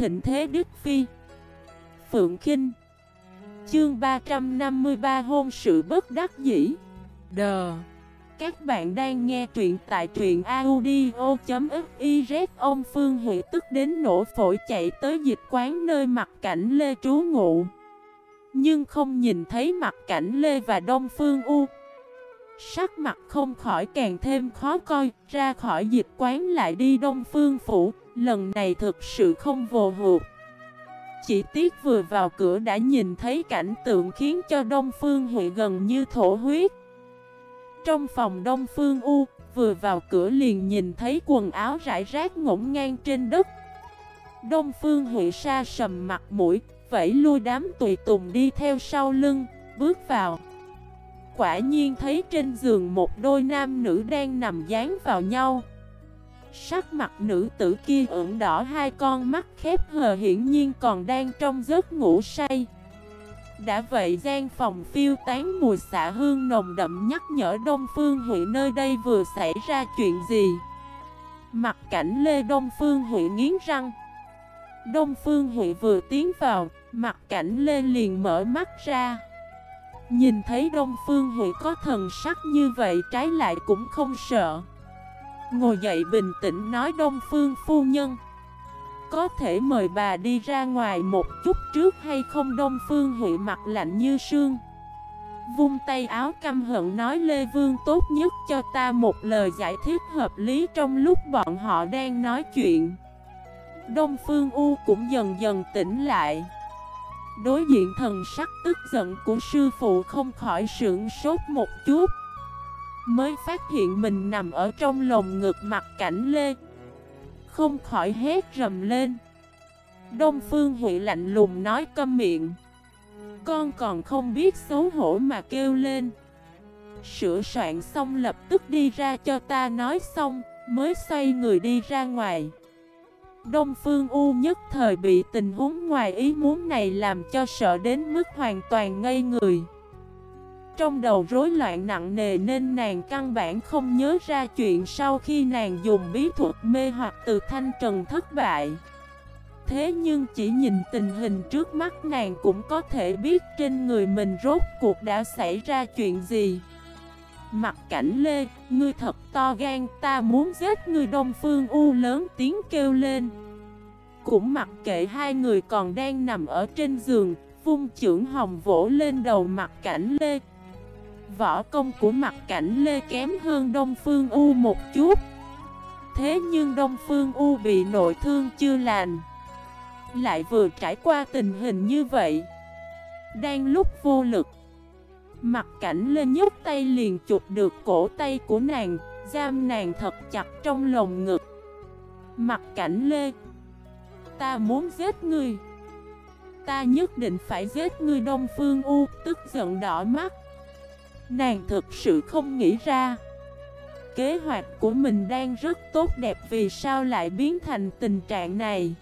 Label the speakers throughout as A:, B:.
A: thịnh thế Đức Phi. Phượng Kinh. Chương 353 hôn sự bất đắc dĩ. Đờ. Các bạn đang nghe truyện tại truyện audio.xyz Ông Phương Huệ tức đến nổ phổi chạy tới dịch quán nơi mặt cảnh Lê trú ngụ. Nhưng không nhìn thấy mặt cảnh Lê và Đông Phương U. Sắc mặt không khỏi càng thêm khó coi, Ra khỏi dịch quán lại đi Đông Phương Phủ. Lần này thực sự không vô hụt. Chỉ tiếc vừa vào cửa đã nhìn thấy cảnh tượng khiến cho Đông Phương Huệ gần như thổ huyết. Trong phòng Đông Phương U, Vừa vào cửa liền nhìn thấy quần áo rải rác ngổn ngang trên đất. Đông Phương Huệ sa sầm mặt mũi, Vẫy lui đám tùy tùng đi theo sau lưng, Bước vào. Quả nhiên thấy trên giường một đôi nam nữ đang nằm dán vào nhau. Sắc mặt nữ tử kia ửng đỏ hai con mắt khép hờ hiển nhiên còn đang trong giấc ngủ say. Đã vậy gian phòng phiêu tán mùi xạ hương nồng đậm nhắc nhở Đông Phương Huệ nơi đây vừa xảy ra chuyện gì. Mặt cảnh Lê Đông Phương Huệ nghiến răng. Đông Phương Huệ vừa tiến vào, mặt cảnh Lê liền mở mắt ra. Nhìn thấy Đông Phương Huệ có thần sắc như vậy trái lại cũng không sợ. Ngồi dậy bình tĩnh nói Đông Phương phu nhân. Có thể mời bà đi ra ngoài một chút trước hay không? Đông Phương Huệ mặt lạnh như sương. Vung tay áo căm hận nói Lê Vương tốt nhất cho ta một lời giải thích hợp lý trong lúc bọn họ đang nói chuyện. Đông Phương U cũng dần dần tỉnh lại. Đối diện thần sắc tức giận của sư phụ không khỏi sưởng sốt một chút. Mới phát hiện mình nằm ở trong lồng ngực mặt cảnh lê. Không khỏi hét rầm lên. Đông Phương Huệ lạnh lùng nói câm miệng. Con còn không biết xấu hổ mà kêu lên. Sửa soạn xong lập tức đi ra cho ta nói xong, Mới xoay người đi ra ngoài. Đông Phương U nhất thời bị tình huống ngoài ý muốn này làm cho sợ đến mức hoàn toàn ngây người trong đầu rối loạn nặng nề nên nàng căn bản không nhớ ra chuyện sau khi nàng dùng bí thuật mê hoặc từ thanh trần thất bại. Thế nhưng chỉ nhìn tình hình trước mắt nàng cũng có thể biết trên người mình rốt cuộc đã xảy ra chuyện gì. Mặt cảnh lê, ngươi thật to gan, ta muốn giết ngươi Đông Phương U lớn tiếng kêu lên. Cũng mặc kệ hai người còn đang nằm ở trên giường, vung trưởng hồng vỗ lên đầu mặt cảnh lê, Võ công của mặt cảnh Lê kém hơn Đông Phương U một chút. Thế nhưng Đông Phương U bị nội thương chưa lành, Lại vừa trải qua tình hình như vậy, Đang lúc vô lực. Mặt cảnh lên nhấc tay liền chụp được cổ tay của nàng, Giam nàng thật chặt trong lồng ngực. Mặt cảnh lê, Ta muốn giết ngươi. Ta nhất định phải giết ngươi. Đông Phương U Tức giận đỏ mắt. Nàng thực sự không nghĩ ra. Kế hoạch của mình đang rất tốt đẹp, Vì sao lại biến thành tình trạng này?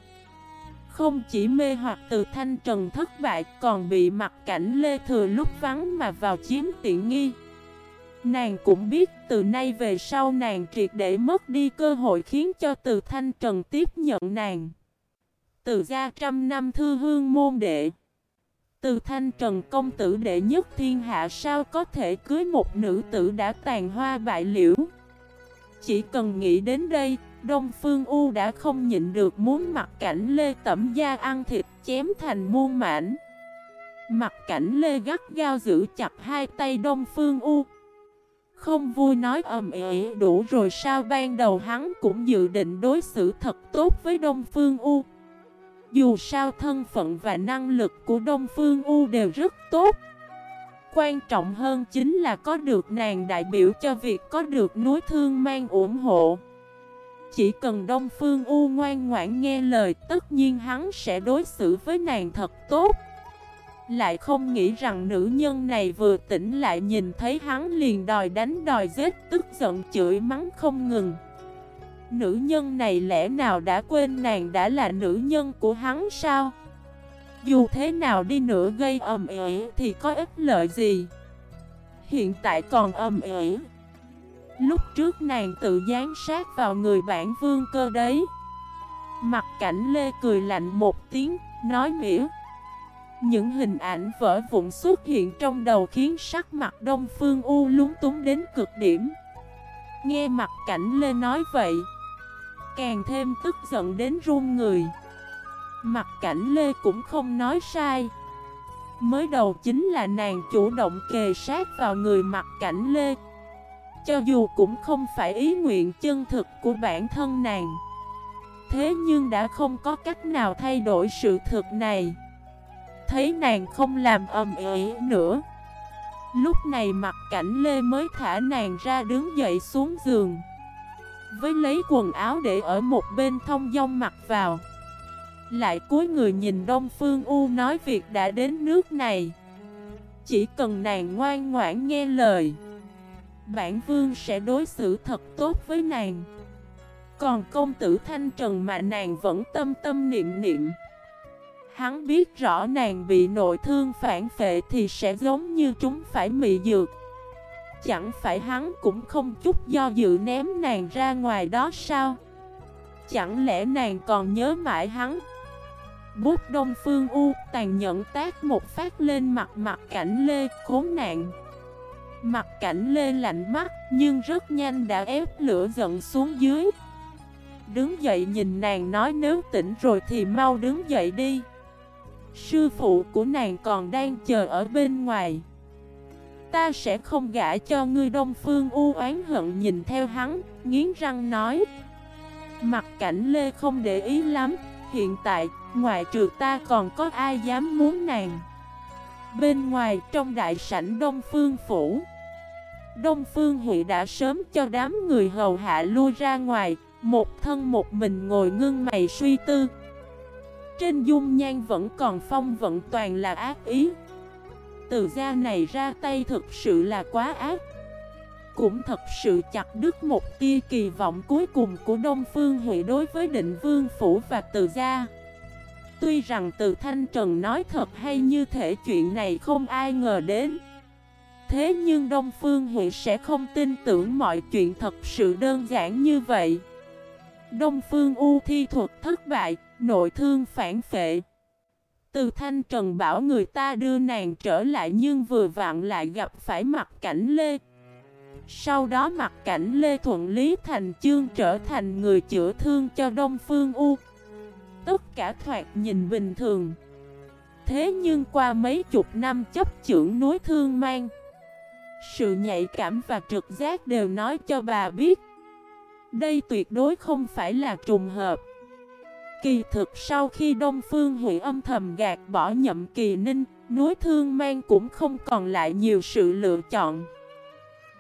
A: Không chỉ mê hoặc từ thanh trần thất bại, Còn bị mặt cảnh lê thừa lúc vắng mà vào chiếm tiện nghi. Nàng cũng biết từ nay về sau nàng triệt để mất đi cơ hội khiến cho từ thanh trần tiếp nhận nàng. Từ gia trăm năm thư hương môn đệ từ thanh trần công tử đệ nhất thiên hạ sao có thể cưới một nữ tử đã tàn hoa bại liễu? Chỉ cần nghĩ đến đây, Đông Phương U đã không nhịn được muốn mặt cảnh Lê Tẩm Gia ăn thịt chém thành muôn mảnh. Mặt cảnh Lê gắt gao giữ chặt hai tay Đông Phương U. Không vui nói ầm ĩ đủ rồi sao ban đầu hắn cũng dự định đối xử thật tốt với Đông Phương U dù sao thân phận và năng lực của Đông Phương U đều rất tốt. Quan trọng hơn chính là có được nàng đại biểu cho việc có được núi thương mang ủng hộ. Chỉ cần Đông Phương U ngoan ngoãn nghe lời, tất nhiên hắn sẽ đối xử với nàng thật tốt. Lại không nghĩ rằng nữ nhân này vừa tỉnh lại nhìn thấy hắn liền đòi đánh đòi giết, tức giận chửi mắng không ngừng. Nữ nhân này lẽ nào đã quên nàng đã là nữ nhân của hắn sao? Dù thế nào đi nữa gây ầm ĩ thì có ích lợi gì? Hiện tại còn ầm ĩ. Lúc trước nàng tự gián sát vào người bản vương cơ đấy. Mặt cảnh Lê cười lạnh một tiếng, nói mỉa Những hình ảnh vỡ vụn xuất hiện trong đầu khiến sắc mặt Đông Phương U lúng túng đến cực điểm Nghe mặt cảnh Lê nói vậy Càng thêm tức giận đến run người. Mặt cảnh Lê cũng không nói sai. Mới đầu chính là nàng chủ động kề sát vào người mặt cảnh Lê. Cho dù cũng không phải ý nguyện chân thực của bản thân nàng. Thế nhưng đã không có cách nào thay đổi sự thực này. Thấy nàng không làm ầm ĩ nữa. Lúc này mặt cảnh Lê mới thả nàng ra đứng dậy xuống giường. Với lấy quần áo để ở một bên thông dong mặc vào. Lại cúi người nhìn Đông Phương U nói việc đã đến nước này. Chỉ cần nàng ngoan ngoãn nghe lời, Bản vương sẽ đối xử thật tốt với nàng. Còn công tử Thanh Trần mà nàng vẫn tâm tâm niệm niệm. Hắn biết rõ nàng bị nội thương phản phệ thì sẽ giống như chúng phải mị dược. Chẳng phải hắn cũng không chút do dự ném nàng ra ngoài đó sao? Chẳng lẽ nàng còn nhớ mãi hắn? Bút đông phương u tàn nhẫn tác một phát lên mặt mặt cảnh lê khốn nạn. Mặt cảnh lê lạnh mắt nhưng rất nhanh đã ép lửa giận xuống dưới. Đứng dậy nhìn nàng nói nếu tỉnh rồi thì mau đứng dậy đi. Sư phụ của nàng còn đang chờ ở bên ngoài. Ta sẽ không gả cho ngươi. Đông Phương u oán hận nhìn theo hắn, nghiến răng nói. Mặt cảnh Lê không để ý lắm, hiện tại, ngoài trừ ta còn có ai dám muốn nàng? Bên ngoài, trong đại sảnh Đông Phương Phủ Đông Phương Hụy đã sớm cho đám người hầu hạ lui ra ngoài Một thân một mình ngồi ngưng mày suy tư. Trên dung nhan vẫn còn phong vận toàn là ác ý. Từ gia này ra tay thực sự là quá ác. Cũng thật sự chặt đứt một tia kỳ vọng cuối cùng của Đông Phương Huệ đối với định vương phủ và từ gia. Tuy rằng từ Thanh Trần nói thật hay như thể chuyện này không ai ngờ đến Thế nhưng Đông Phương Huệ sẽ không tin tưởng mọi chuyện thật sự đơn giản như vậy. Đông Phương U thi thuật thất bại, nội thương phản phệ. Từ thanh trần bảo người ta đưa nàng trở lại nhưng vừa vặn lại gặp phải mặt cảnh Lê. Sau đó mặt cảnh Lê Thuận Lý Thành Chương trở thành người chữa thương cho Đông Phương U. Tất cả thoạt nhìn bình thường. Thế nhưng qua mấy chục năm chấp trưởng núi thương mang, Sự nhạy cảm và trực giác đều nói cho bà biết đây tuyệt đối không phải là trùng hợp Kỳ thực sau khi Đông Phương Hủy âm thầm gạt bỏ nhậm kỳ ninh Núi Thương Mang cũng không còn lại nhiều sự lựa chọn.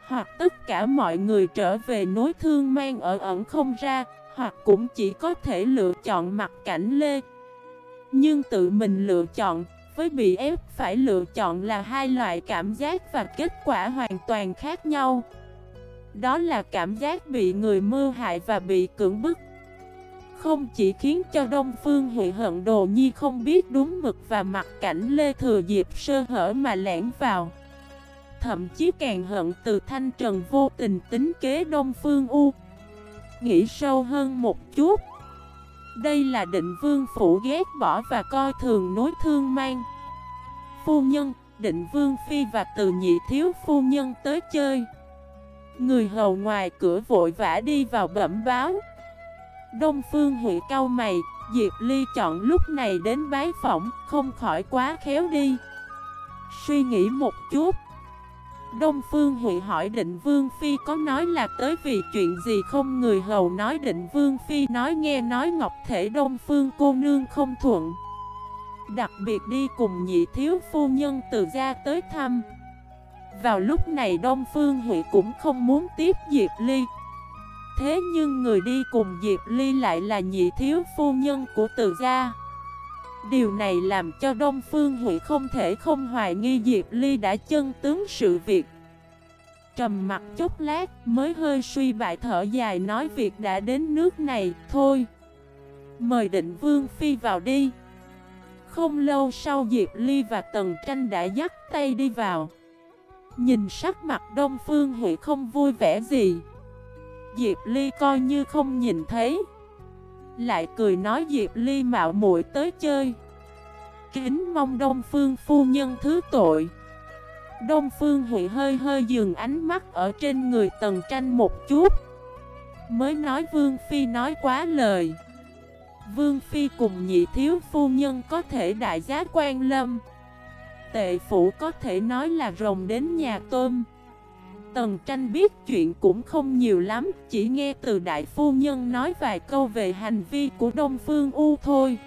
A: Hoặc tất cả mọi người trở về núi Thương Mang ở ẩn không ra, Hoặc cũng chỉ có thể lựa chọn mặt cảnh lê. Nhưng tự mình lựa chọn với bị ép phải lựa chọn là hai loại cảm giác và kết quả hoàn toàn khác nhau. Đó là cảm giác bị người mưu hại và bị cưỡng bức. Không chỉ khiến cho Đông Phương Huệ hận đồ nhi không biết đúng mực và mặt cảnh Lê Thừa Diệp sơ hở mà lẻn vào. Thậm chí càng hận từ thanh trần vô tình tính kế Đông Phương U. Nghĩ sâu hơn một chút. Đây là định vương phủ ghét bỏ và coi thường nối thương mang. Phu nhân, định vương phi và từ nhị thiếu phu nhân tới chơi. Người hầu ngoài cửa vội vã đi vào bẩm báo. Đông Phương Huệ cao mày, Diệp Ly chọn lúc này đến bái phỏng, Không khỏi quá khéo đi. Suy nghĩ một chút. Đông Phương Huệ hỏi định Vương Phi có nói là tới vì chuyện gì không? Người hầu nói định Vương Phi nói nghe nói Ngọc Thể Đông Phương cô nương không thuận. Đặc biệt đi cùng nhị thiếu phu nhân từ gia tới thăm. Vào lúc này Đông Phương Huệ cũng không muốn tiếp Diệp Ly Thế nhưng người đi cùng Diệp Ly lại là nhị thiếu phu nhân của từ gia. Điều này làm cho Đông Phương Huệ không thể không hoài nghi Diệp Ly đã chân tướng sự việc. Trầm mặt chốc lát mới hơi suy bại thở dài nói việc đã đến nước này, thôi. Mời định Vương Phi vào đi. Không lâu sau Diệp Ly và Tần Tranh đã dắt tay đi vào. Nhìn sắc mặt Đông Phương Huệ không vui vẻ gì. Diệp Ly coi như không nhìn thấy. Lại cười nói Diệp Ly mạo muội tới chơi. Kính mong Đông Phương phu nhân thứ tội. Đông Phương Huệ hơi hơi dừng ánh mắt ở trên người Tần Tranh một chút. Mới nói Vương Phi nói quá lời. Vương Phi cùng nhị thiếu phu nhân có thể đại giá quan lâm. Tệ phủ có thể nói là rồng đến nhà tôm. Tần tranh biết chuyện cũng không nhiều lắm, Chỉ nghe từ đại phu nhân nói vài câu về hành vi của Đông Phương U thôi.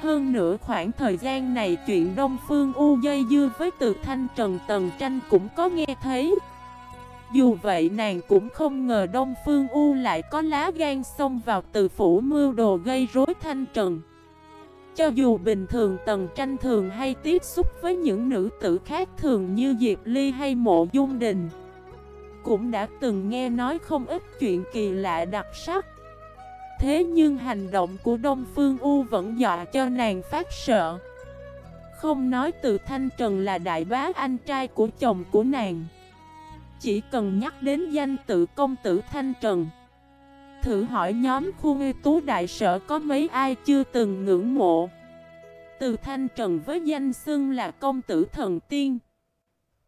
A: Hơn nữa khoảng thời gian này chuyện Đông Phương U dây dưa với từ thanh trần tần tranh cũng có nghe thấy. Dù vậy nàng cũng không ngờ Đông Phương U lại có lá gan xông vào từ phủ mưu đồ gây rối thanh trần. Cho dù bình thường, Tần Tranh thường hay tiếp xúc với những nữ tử khác thường như Diệp Ly hay Mộ Dung Đình, Cũng đã từng nghe nói không ít chuyện kỳ lạ đặc sắc. Thế nhưng hành động của Đông Phương U vẫn dọa cho nàng phát sợ. Không nói từ Thanh Trần là đại bá anh trai của chồng của nàng, chỉ cần nhắc đến danh tự công tử Thanh Trần Thử hỏi nhóm khu ưu tú đại sở có mấy ai chưa từng ngưỡng mộ. Từ Thanh Trần với danh xưng là công tử thần tiên.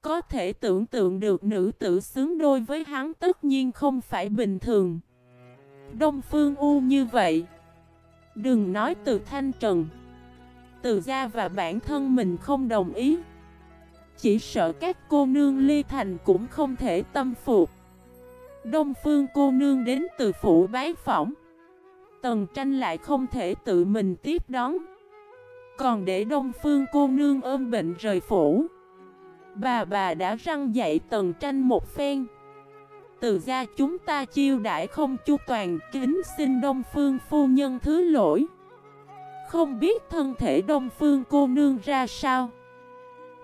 A: Có thể tưởng tượng được nữ tử xứng đôi với hắn tất nhiên không phải bình thường. Đông Phương U như vậy. Đừng nói từ Thanh Trần. Từ gia và bản thân mình không đồng ý. Chỉ sợ các cô nương ly thành cũng không thể tâm phục. Đông phương cô nương đến từ phủ bái phỏng. Tần tranh lại không thể tự mình tiếp đón. Còn để đông phương cô nương ôm bệnh rời phủ. Bà bà đã răng dạy tần tranh một phen. Từ ra chúng ta chiêu đãi không chu toàn kính xin đông phương phu nhân thứ lỗi. Không biết thân thể đông phương cô nương ra sao?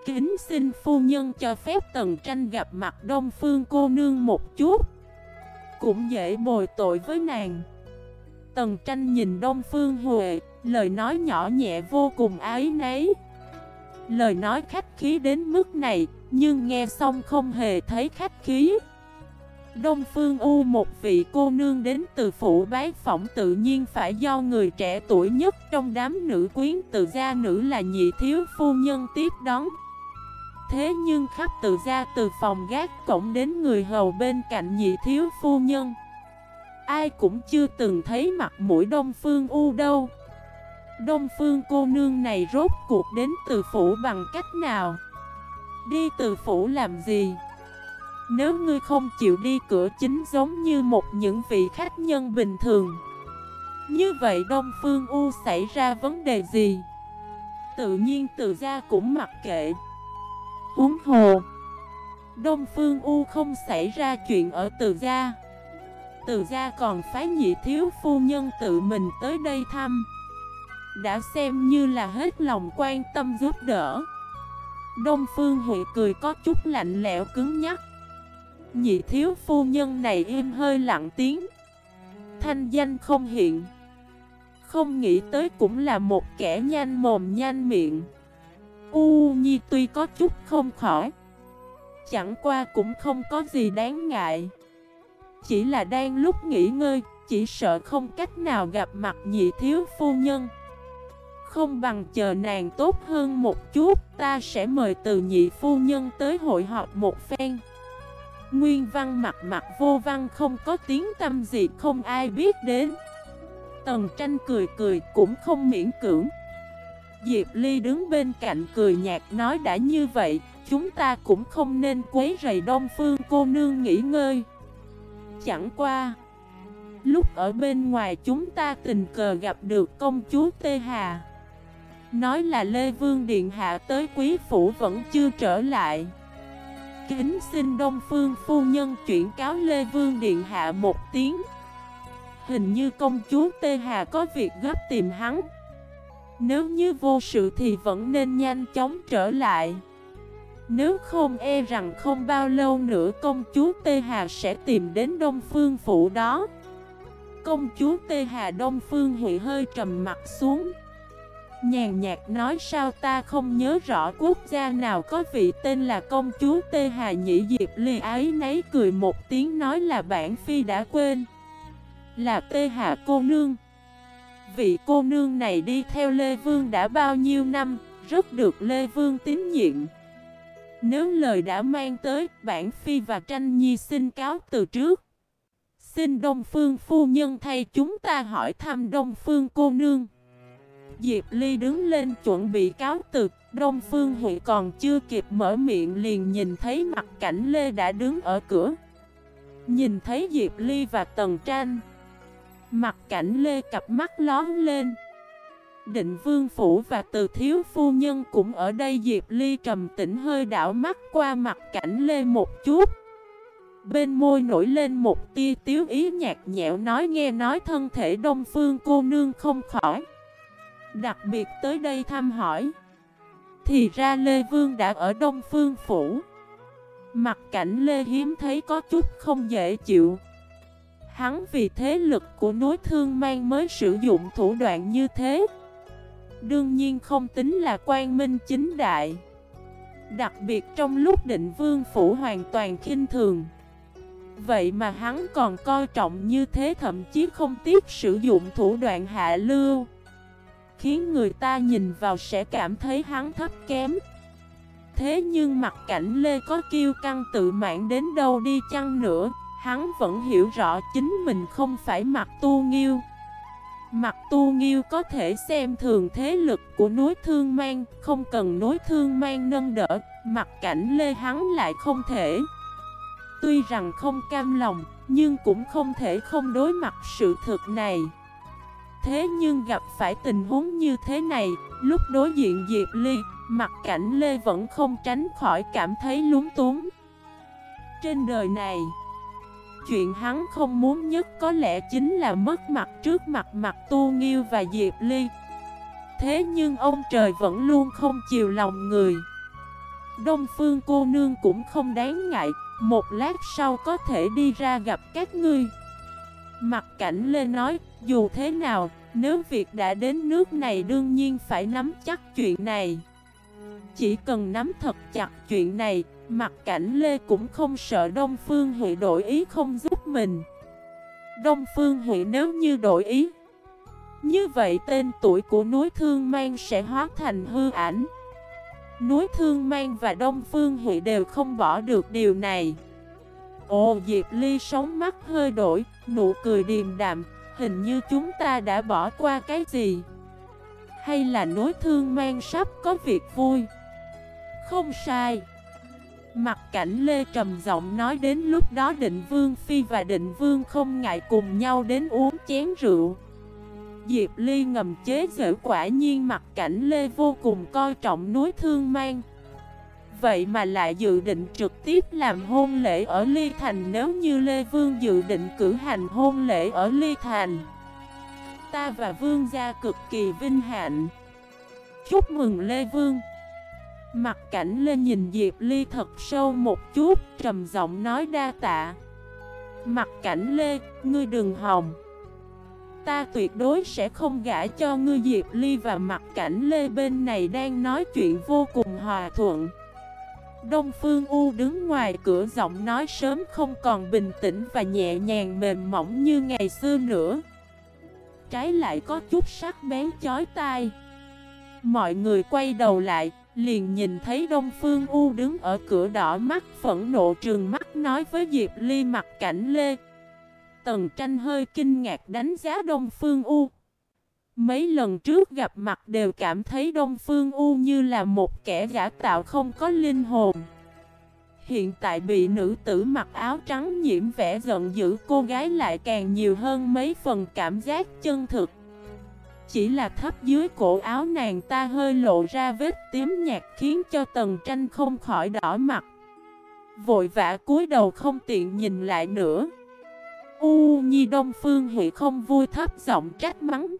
A: Kính xin phu nhân cho phép tần tranh gặp mặt đông phương cô nương một chút. Cũng dễ bồi tội với nàng. Tần tranh nhìn đông phương huệ, Lời nói nhỏ nhẹ vô cùng ái nấy Lời nói khách khí đến mức này, Nhưng nghe xong không hề thấy khách khí. Đông Phương U một vị cô nương đến từ phủ bái phỏng tự nhiên phải do người trẻ tuổi nhất trong đám nữ quyến tự gia nữ là nhị thiếu phu nhân tiếp đón. Thế nhưng khắp từ ra từ phòng gác cổng đến người hầu bên cạnh nhị thiếu phu nhân. Ai cũng chưa từng thấy mặt mũi Đông Phương U đâu. Đông Phương cô nương này rốt cuộc đến từ phủ bằng cách nào? Đi từ phủ làm gì? Nếu ngươi không chịu đi, cửa chính giống như một những vị khách nhân bình thường. Như vậy Đông Phương U xảy ra vấn đề gì? Tự nhiên từ ra cũng mặc kệ. Huống hồ. Đông Phương U không xảy ra chuyện ở Từ Gia. Từ Gia còn phái nhị thiếu phu nhân tự mình tới đây thăm. Đã xem như là hết lòng quan tâm giúp đỡ. Đông Phương Huệ cười có chút lạnh lẽo cứng nhắc. Nhị thiếu phu nhân này im hơi lặng tiếng. Thanh danh không hiện. Không nghĩ tới cũng là một kẻ nhanh mồm nhanh miệng. U Nhi tuy có chút không khỏi, Chẳng qua cũng không có gì đáng ngại. Chỉ là đang lúc nghỉ ngơi, Chỉ sợ không cách nào gặp mặt nhị thiếu phu nhân. Không bằng chờ nàng tốt hơn một chút, Ta sẽ mời từ nhị phu nhân tới hội họp một phen. Nguyên văn mặt mặt vô văn không có tiếng tâm gì, không ai biết đến. Tần tranh cười cười cũng không miễn cưỡng. Diệp Ly đứng bên cạnh cười nhạt nói đã như vậy, chúng ta cũng không nên quấy rầy Đông Phương cô nương nghỉ ngơi. Chẳng qua, lúc ở bên ngoài chúng ta tình cờ gặp được công chúa Tê Hà. Nói là Lê Vương Điện Hạ tới quý phủ vẫn chưa trở lại. Kính xin Đông Phương phu nhân chuyển cáo Lê Vương Điện Hạ một tiếng. Hình như công chúa Tê Hà có việc gấp tìm hắn. Nếu như vô sự thì vẫn nên nhanh chóng trở lại. Nếu không e rằng không bao lâu nữa công chúa Tê Hà sẽ tìm đến Đông Phương Phủ đó. Công chúa Tê Hà Đông Phương Huệ hơi trầm mặt xuống. Nhàn nhạt nói sao ta không nhớ rõ quốc gia nào có vị tên là công chúa Tê Hà Nhĩ Diệp Ly ấy nấy cười một tiếng nói là bản phi đã quên. Là Tê Hà cô nương. Vị cô nương này đi theo Lê Vương đã bao nhiêu năm, rất được Lê Vương tín nhiệm. Nếu lời đã mang tới, bản phi và tranh nhi xin cáo từ trước. Xin Đông Phương phu nhân thay chúng ta hỏi thăm Đông Phương cô nương. Diệp Ly đứng lên chuẩn bị cáo từ, Đông Phương Huệ còn chưa kịp mở miệng liền nhìn thấy mặt cảnh Lê đã đứng ở cửa. Nhìn thấy Diệp Ly và Tần Tranh. Mặt cảnh Lê cặp mắt lón lên. Định Vương Phủ và Từ Thiếu Phu Nhân cũng ở đây Diệp Ly trầm tĩnh hơi đảo mắt qua mặt cảnh Lê một chút. Bên môi nổi lên một tia tiếu ý nhạt nhẽo nói nghe nói thân thể Đông Phương cô nương không khỏi. Đặc biệt tới đây thăm hỏi. Thì ra Lê Vương đã ở Đông Phương Phủ. Mặt cảnh Lê hiếm thấy có chút không dễ chịu. Hắn vì thế lực của núi thương mang mới sử dụng thủ đoạn như thế. Đương nhiên không tính là quan minh chính đại. Đặc biệt trong lúc định vương phủ hoàn toàn khinh thường. Vậy mà hắn còn coi trọng như thế thậm chí không tiếc sử dụng thủ đoạn hạ lưu Khiến người ta nhìn vào sẽ cảm thấy hắn thấp kém Thế nhưng mặt cảnh Lê có kiêu căng tự mãn đến đâu đi chăng nữa Hắn vẫn hiểu rõ chính mình không phải mặt tu nghiêu Mặt tu nghiêu có thể xem thường thế lực của núi thương mang Không cần núi thương mang nâng đỡ Mặt cảnh Lê hắn lại không thể Tuy rằng không cam lòng, nhưng cũng không thể không đối mặt sự thực này. Thế nhưng gặp phải tình huống như thế này, lúc đối diện Diệp Ly, mặt cảnh Lê vẫn không tránh khỏi cảm thấy lúng túng. Trên đời này, chuyện hắn không muốn nhất có lẽ chính là mất mặt trước mặt mặt Tu Nghiêu và Diệp Ly. Thế nhưng ông trời vẫn luôn không chiều lòng người. Đông Phương cô nương cũng không đáng ngại, một lát sau có thể đi ra gặp các ngươi Mặt cảnh Lê nói Dù thế nào Nếu việc đã đến nước này đương nhiên phải nắm chắc chuyện này Chỉ cần nắm thật chặt chuyện này Mặt cảnh Lê cũng không sợ Đông Phương Huệ đổi ý không giúp mình. Đông Phương Huệ nếu như đổi ý Như vậy tên tuổi của núi Thương Mang sẽ hóa thành hư ảnh. Núi Thương Mang và Đông Phương Hụy đều không bỏ được điều này. Ồ Diệp Ly sống mắt hơi đổi, nụ cười điềm đạm Hình như chúng ta đã bỏ qua cái gì? Hay là núi Thương Mang sắp có việc vui? Không sai. Mặt cảnh Lê trầm giọng nói đến lúc đó định Vương Phi và định Vương không ngại cùng nhau đến uống chén rượu. Diệp Ly ngầm chế giễu quả nhiên mặt cảnh Lê vô cùng coi trọng núi Thương Mang. Vậy mà lại dự định trực tiếp làm hôn lễ ở Ly Thành nếu như Lê Vương dự định cử hành hôn lễ ở Ly Thành. Ta và Vương gia cực kỳ vinh hạnh. Chúc mừng Lê Vương. Mặt cảnh Lê nhìn Diệp Ly thật sâu một chút Trầm giọng nói đa tạ. Mặt cảnh Lê, ngươi đừng hòng. Ta tuyệt đối sẽ không gả cho ngươi. Diệp Ly và mặt cảnh Lê bên này đang nói chuyện vô cùng hòa thuận. Đông Phương U đứng ngoài cửa giọng nói sớm không còn bình tĩnh và nhẹ nhàng mềm mỏng như ngày xưa nữa. Trái lại có chút sắc bén chói tai. Mọi người quay đầu lại, liền nhìn thấy Đông Phương U đứng ở cửa đỏ mắt, phẫn nộ trường mắt nói với Diệp Ly mặt cảnh Lê Tần tranh hơi kinh ngạc đánh giá Đông Phương U. Mấy lần trước gặp mặt đều cảm thấy Đông Phương U như là một kẻ giả tạo không có linh hồn. Hiện tại bị nữ tử mặc áo trắng nhiễm vẻ giận dữ, cô gái lại càng nhiều hơn mấy phần cảm giác chân thực. Chỉ là thấp dưới cổ áo nàng ta hơi lộ ra vết tím nhạt khiến cho tần tranh không khỏi đỏ mặt. Vội vã cúi đầu không tiện nhìn lại nữa. U Nhi Đông Phương Hị không vui thấp giọng trách mắng.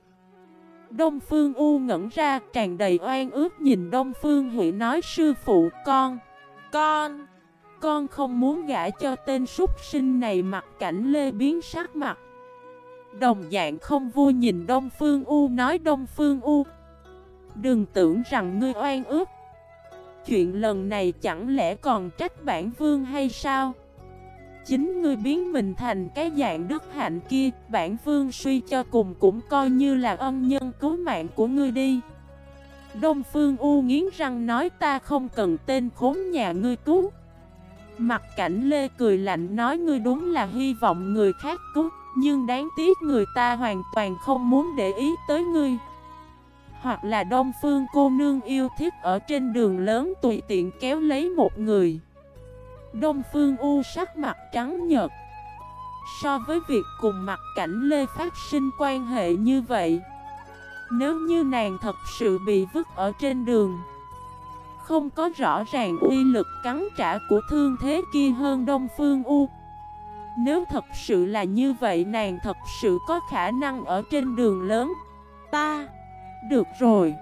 A: Đông Phương U ngẩn ra tràn đầy oan ước nhìn Đông Phương Hị nói sư phụ con, con, con không muốn gả cho tên súc sinh này mặt cảnh lê biến sắc mặt. Đồng dạng không vui nhìn Đông Phương U, nói Đông Phương U. Đừng tưởng rằng ngươi oan ước Chuyện lần này chẳng lẽ còn trách bản vương hay sao? Chính ngươi biến mình thành cái dạng đức hạnh kia, Bản vương suy cho cùng cũng coi như là ân nhân cứu mạng của ngươi đi. Đông Phương U nghiến răng nói ta không cần tên khốn nhà ngươi cứu. Mặt cảnh Lê cười lạnh nói ngươi đúng là hy vọng người khác cứu. Nhưng đáng tiếc người ta hoàn toàn không muốn để ý tới ngươi. Hoặc là Đông Phương cô nương yêu thích ở trên đường lớn tùy tiện kéo lấy một người. Đông Phương U sắc mặt trắng nhợt. So với việc cùng mặt cảnh Lê phát sinh quan hệ như vậy, Nếu như nàng thật sự bị vứt ở trên đường, Không có rõ ràng uy lực cắn trả của thương thế kia hơn Đông Phương U. Nếu thật sự là như vậy, nàng thật sự có khả năng ở trên đường lớn. Ta, Được rồi.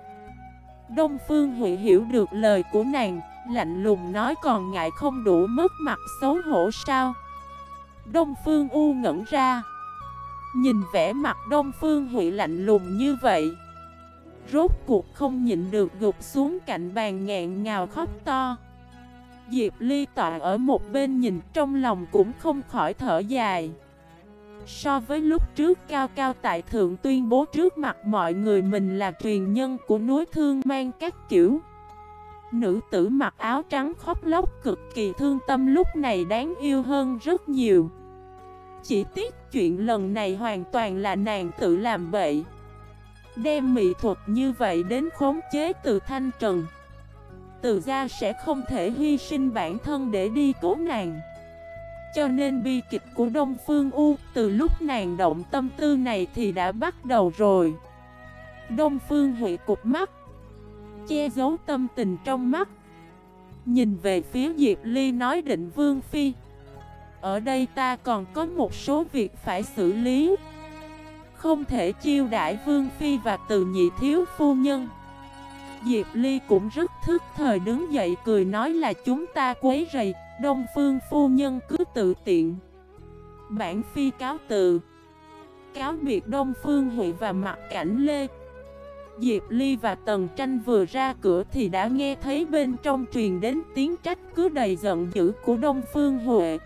A: Đông Phương Huệ hiểu được lời của nàng, Lạnh lùng nói còn ngại không đủ mất mặt xấu hổ sao? Đông Phương U ngẩn ra. Nhìn vẻ mặt Đông Phương Huệ lạnh lùng như vậy, Rốt cuộc không nhịn được gục xuống cạnh bàn ngẹn ngào khóc to. Diệp Ly tọa ở một bên nhìn trong lòng cũng không khỏi thở dài. So với lúc trước, cao cao tại thượng tuyên bố trước mặt mọi người mình là truyền nhân của núi thương mang các kiểu. Nữ tử mặc áo trắng khóc lóc cực kỳ thương tâm lúc này đáng yêu hơn rất nhiều. Chỉ tiếc chuyện lần này hoàn toàn là nàng tự làm bậy. Đem mỹ thuật như vậy đến khống chế từ thanh trần. Từ gia sẽ không thể hy sinh bản thân để đi cứu nàng. Cho nên bi kịch của Đông Phương U, Từ lúc nàng động tâm tư này thì đã bắt đầu rồi. Đông Phương Huệ cục mắt, Che giấu tâm tình trong mắt, Nhìn về phía Diệp Ly nói định Vương Phi, Ở đây ta còn có một số việc phải xử lý. Không thể chiêu đãi Vương Phi và từ nhị thiếu phu nhân. Diệp Ly cũng rất thức thời đứng dậy cười nói là chúng ta quấy rầy, Đông Phương phu nhân cứ tự tiện Bản Phi cáo từ Cáo biệt Đông Phương Huệ và mặt cảnh Lê Diệp Ly và Tần Tranh vừa ra cửa thì đã nghe thấy bên trong truyền đến tiếng trách cứ đầy giận dữ của Đông Phương Huệ.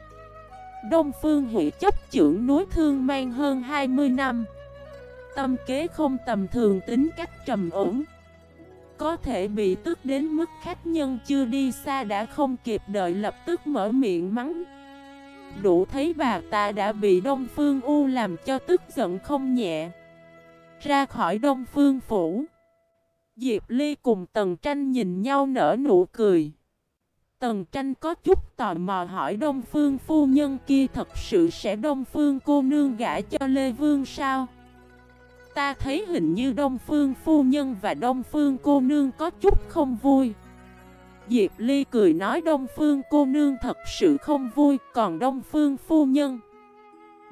A: Đông Phương Huệ chấp trưởng núi thương mang hơn 20 năm. Tâm kế không tầm thường, tính cách trầm ổn. Có thể bị tức đến mức khách nhân chưa đi xa đã không kịp đợi lập tức mở miệng mắng. Đủ thấy bà ta đã bị Đông Phương U làm cho tức giận không nhẹ. Ra khỏi Đông Phương Phủ, Diệp Ly cùng Tần Tranh nhìn nhau nở nụ cười Tần Tranh có chút tò mò hỏi Đông Phương phu nhân kia thật sự sẽ Đông Phương cô nương gả cho Lê Vương sao? Ta thấy hình như Đông Phương phu nhân và Đông Phương cô nương có chút không vui Diệp Ly cười nói Đông Phương cô nương thật sự không vui Còn Đông Phương phu nhân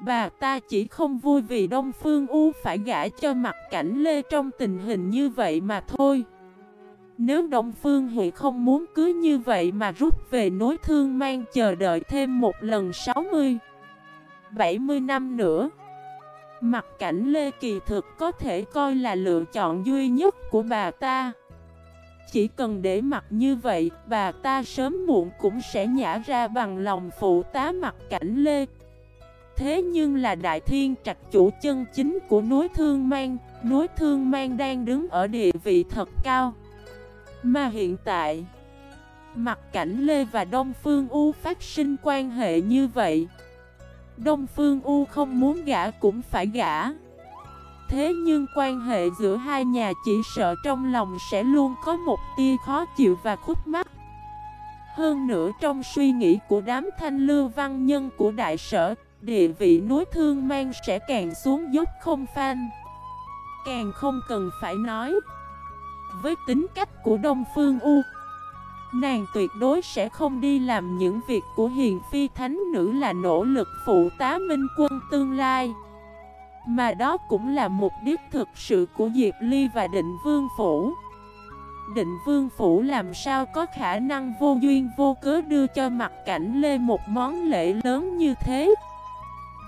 A: Bà ta chỉ không vui vì Đông Phương U phải gả cho mặt cảnh Lê trong tình hình như vậy mà thôi. Nếu Đông Phương Huệ không muốn cưới như vậy mà rút về nối thương mang chờ đợi thêm một lần 60, 70 năm nữa. Mặt cảnh Lê Kỳ thực có thể coi là lựa chọn duy nhất của bà ta. Chỉ cần để mặt như vậy, bà ta sớm muộn cũng sẽ nhả ra bằng lòng phụ tá mặt cảnh Lê. Thế nhưng là đại thiên trạch chủ chân chính của núi Thương Mang Núi Thương Mang đang đứng ở địa vị thật cao Mà hiện tại Mặt cảnh Lê và Đông Phương U phát sinh quan hệ như vậy Đông Phương U không muốn gả cũng phải gả. Thế nhưng quan hệ giữa hai nhà chỉ sợ trong lòng sẽ luôn có một tia khó chịu và khúc mắc. Hơn nữa trong suy nghĩ của đám thanh lưu văn nhân của đại sở, Địa vị núi thương mang sẽ càng xuống dốc không phan Càng không cần phải nói. Với tính cách của Đông Phương U Nàng tuyệt đối sẽ không đi làm những việc của hiền phi thánh nữ là nỗ lực phụ tá minh quân tương lai. Mà đó cũng là mục đích thực sự của Diệp Ly và Định Vương Phủ. Định Vương Phủ làm sao có khả năng vô duyên vô cớ đưa cho mặt cảnh Lê một món lễ lớn như thế?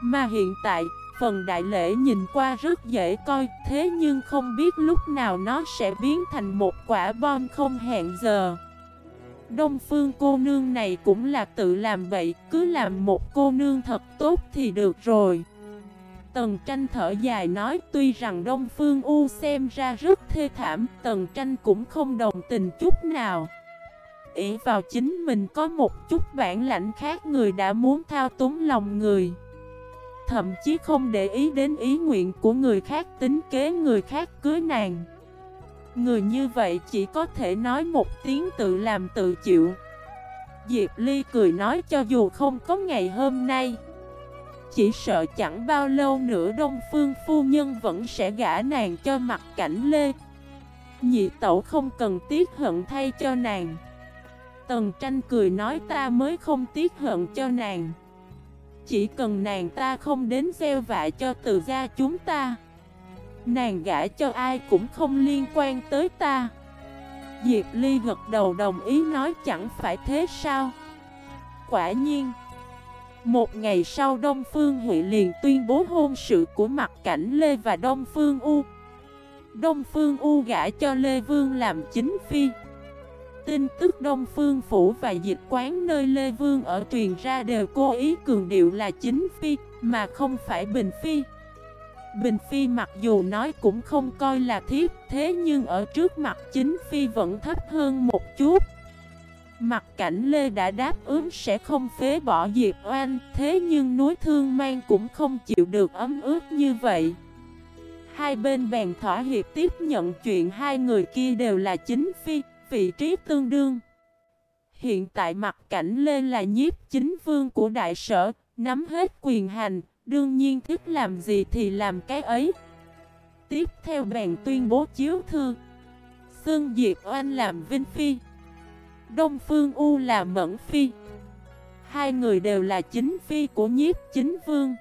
A: Mà hiện tại, phần đại lễ nhìn qua rất dễ coi Thế nhưng không biết lúc nào nó sẽ biến thành một quả bom không hẹn giờ. Đông phương cô nương này cũng là tự làm vậy Cứ làm một cô nương thật tốt thì được rồi. Tần tranh thở dài nói, Tuy rằng Đông Phương U xem ra rất thê thảm, Tần tranh cũng không đồng tình chút nào. Ỷ vào chính mình có một chút bản lãnh khác người đã muốn thao túng lòng người. Thậm chí không để ý đến ý nguyện của người khác, tính kế người khác cưới nàng. Người như vậy chỉ có thể nói một tiếng tự làm tự chịu. Diệp Ly cười nói cho dù không có ngày hôm nay, Chỉ sợ chẳng bao lâu nữa Đông Phương Phu Nhân vẫn sẽ gả nàng cho mặt cảnh Lê. Nhị tẩu không cần tiếc hận thay cho nàng. Tần tranh cười nói ta mới không tiếc hận cho nàng. Chỉ cần nàng ta không đến gieo vạ cho từ gia chúng ta Nàng gả cho ai cũng không liên quan tới ta. Diệp Ly gật đầu đồng ý nói chẳng phải thế sao? Quả nhiên, Một ngày sau Đông Phương Huệ liền tuyên bố hôn sự của mặt cảnh Lê và Đông Phương U. Đông Phương U gả cho Lê Vương làm chính phi. Tin tức Đông Phương Phủ và dịch quán nơi Lê Vương ở truyền ra đều cố ý cường điệu là chính phi, Mà không phải bình phi. Bình Phi mặc dù nói cũng không coi là thiếp, Thế nhưng ở trước mặt chính Phi vẫn thấp hơn một chút. Mặt cảnh Lê đã đáp ứng sẽ không phế bỏ Diệp Oanh, Thế nhưng núi thương mang cũng không chịu được ấm ướt như vậy. Hai bên bèn thỏa hiệp tiếp nhận chuyện hai người kia đều là chính Phi, Vị trí tương đương. Hiện tại mặt cảnh Lê là nhiếp chính vương của đại sở, Nắm hết quyền hành Đương nhiên thích làm gì thì làm cái ấy. Tiếp theo bèn tuyên bố chiếu thư. Xương Diệp Oanh làm Vinh Phi. Đông Phương U là Mẫn Phi. Hai người đều là chính phi của nhiếp chính vương.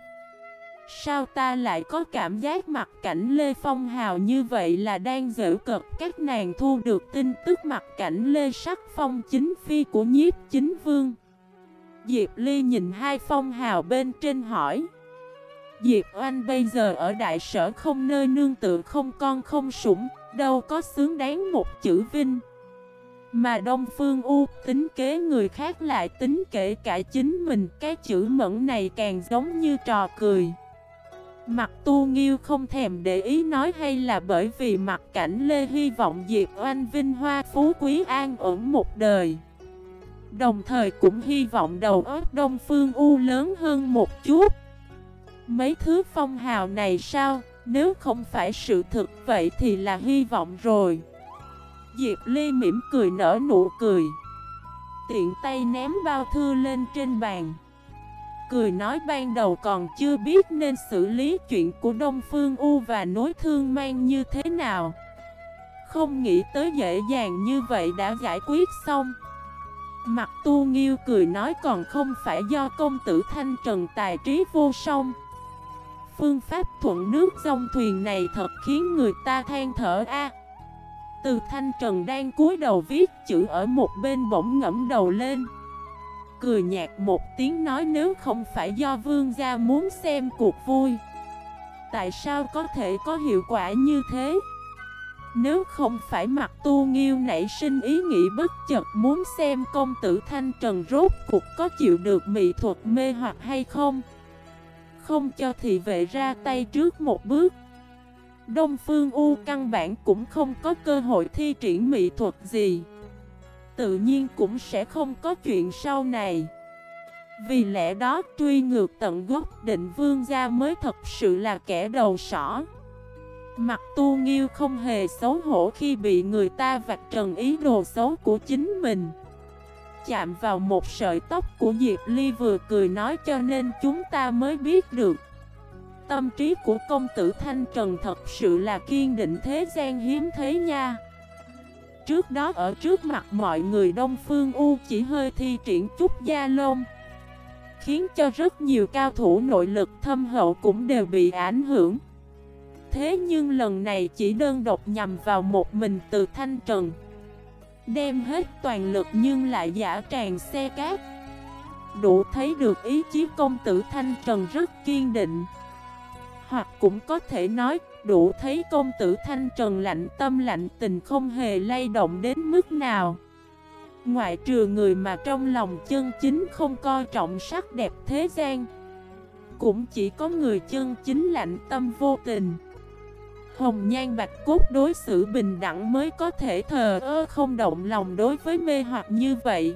A: Sao ta lại có cảm giác mặt cảnh Lê Phong Hào như vậy là đang dễ cực các nàng thu được tin tức mặt cảnh Lê Sắc Phong chính phi của nhiếp chính vương. Diệp Ly nhìn hai phong hào bên trên hỏi. Diệp Oanh bây giờ ở đại sở không nơi nương tự không con không sủng, đâu có xứng đáng một chữ vinh. Mà Đông Phương U tính kế người khác lại tính kể cả chính mình, cái chữ mẫn này càng giống như trò cười. Mặt tu nghiêu không thèm để ý nói hay là bởi vì mặt cảnh Lê hy vọng Diệp Oanh vinh hoa phú quý an ổn một đời. Đồng thời cũng hy vọng đầu óc Đông Phương U lớn hơn một chút. Mấy thứ phong hào này sao, nếu không phải sự thực vậy thì là hy vọng rồi. Diệp Ly mỉm cười nở nụ cười. Tiện tay ném bao thư lên trên bàn. Cười nói ban đầu còn chưa biết nên xử lý chuyện của Đông Phương U và nối thương mang như thế nào. Không nghĩ tới dễ dàng như vậy đã giải quyết xong. Mặt tu nghiêu cười nói còn không phải do công tử Thanh Trần tài trí vô song. Phương pháp thuận nước dòng thuyền này thật khiến người ta than thở a. Từ thanh trần đang cúi đầu viết chữ ở một bên bỗng ngẫm đầu lên. Cười nhạt một tiếng nói nếu không phải do vương gia muốn xem cuộc vui, Tại sao có thể có hiệu quả như thế? Nếu không phải mặt tu nghiêu nảy sinh ý nghĩ bất chợt muốn xem công tử Thanh Trần rốt cuộc có chịu được mỹ thuật mê hoặc hay không? Không cho thị vệ ra tay trước một bước. Đông Phương U căn bản cũng không có cơ hội thi triển mỹ thuật gì. Tự nhiên cũng sẽ không có chuyện sau này. Vì lẽ đó, truy ngược tận gốc định vương gia mới thật sự là kẻ đầu sỏ. Mặt tu nghiêu không hề xấu hổ khi bị người ta vạch trần ý đồ xấu của chính mình chạm vào một sợi tóc của Diệp Ly vừa cười nói cho nên chúng ta mới biết được. Tâm trí của công tử Thanh Trần thật sự là kiên định thế gian hiếm thấy nha. Trước đó ở trước mặt mọi người Đông Phương U chỉ hơi thi triển chút da lông, Khiến cho rất nhiều cao thủ nội lực thâm hậu cũng đều bị ảnh hưởng. Thế nhưng lần này chỉ đơn độc nhằm vào một mình từ Thanh Trần. Đem hết toàn lực nhưng lại giả tràn xe cát. Đủ thấy được ý chí công tử Thanh Trần rất kiên định. Hoặc cũng có thể nói, đủ thấy công tử Thanh Trần lạnh tâm lạnh tình không hề lay động đến mức nào. Ngoại trừ người mà trong lòng chân chính không coi trọng sắc đẹp thế gian, Cũng chỉ có người chân chính lạnh tâm vô tình. Hồng nhan bạch cốt đối xử bình đẳng mới có thể thờ ơ không động lòng đối với mê hoặc như vậy.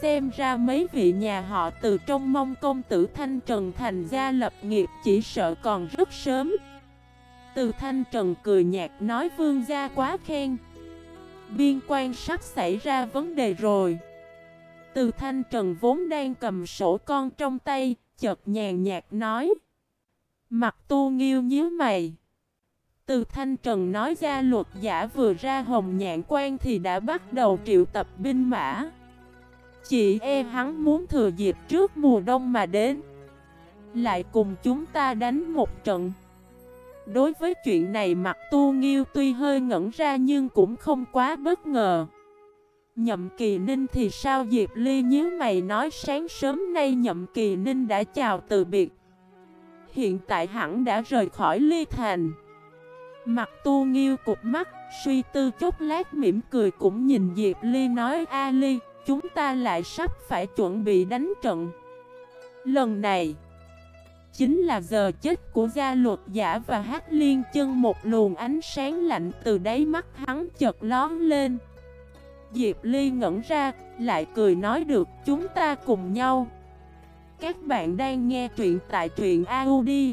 A: Xem ra mấy vị nhà họ từ trong mong công tử Thanh Trần thành gia lập nghiệp chỉ sợ còn rất sớm. Từ Thanh Trần cười nhạt nói vương gia quá khen. Biên quan sắp xảy ra vấn đề rồi. Từ Thanh Trần vốn đang cầm sổ con trong tay, Chợt nhàn nhạt nói. Mặt tu nghiêu nhíu mày từ Thanh Trần nói ra luật giả vừa ra hồng nhạn quan thì đã bắt đầu triệu tập binh mã. Chị e hắn muốn thừa dịp trước mùa đông mà đến. Lại cùng chúng ta đánh một trận. Đối với chuyện này mặt tu nghiêu tuy hơi ngẩn ra nhưng cũng không quá bất ngờ. Nhậm kỳ ninh thì sao Diệp Ly nhớ mày nói sáng sớm nay nhậm kỳ ninh đã chào từ biệt. Hiện tại hẳn đã rời khỏi ly thành. Mặt tu nghiêu cục mắt, suy tư chốt lát mỉm cười cũng nhìn Diệp Ly nói A Ly, chúng ta lại sắp phải chuẩn bị đánh trận. Lần này, chính là giờ chết của gia luật giả và hát liên chân một luồng ánh sáng lạnh từ đáy mắt hắn chợt lón lên. Diệp Ly ngẩn ra, lại cười nói được chúng ta cùng nhau. Các bạn đang nghe truyện tại truyện audio.fif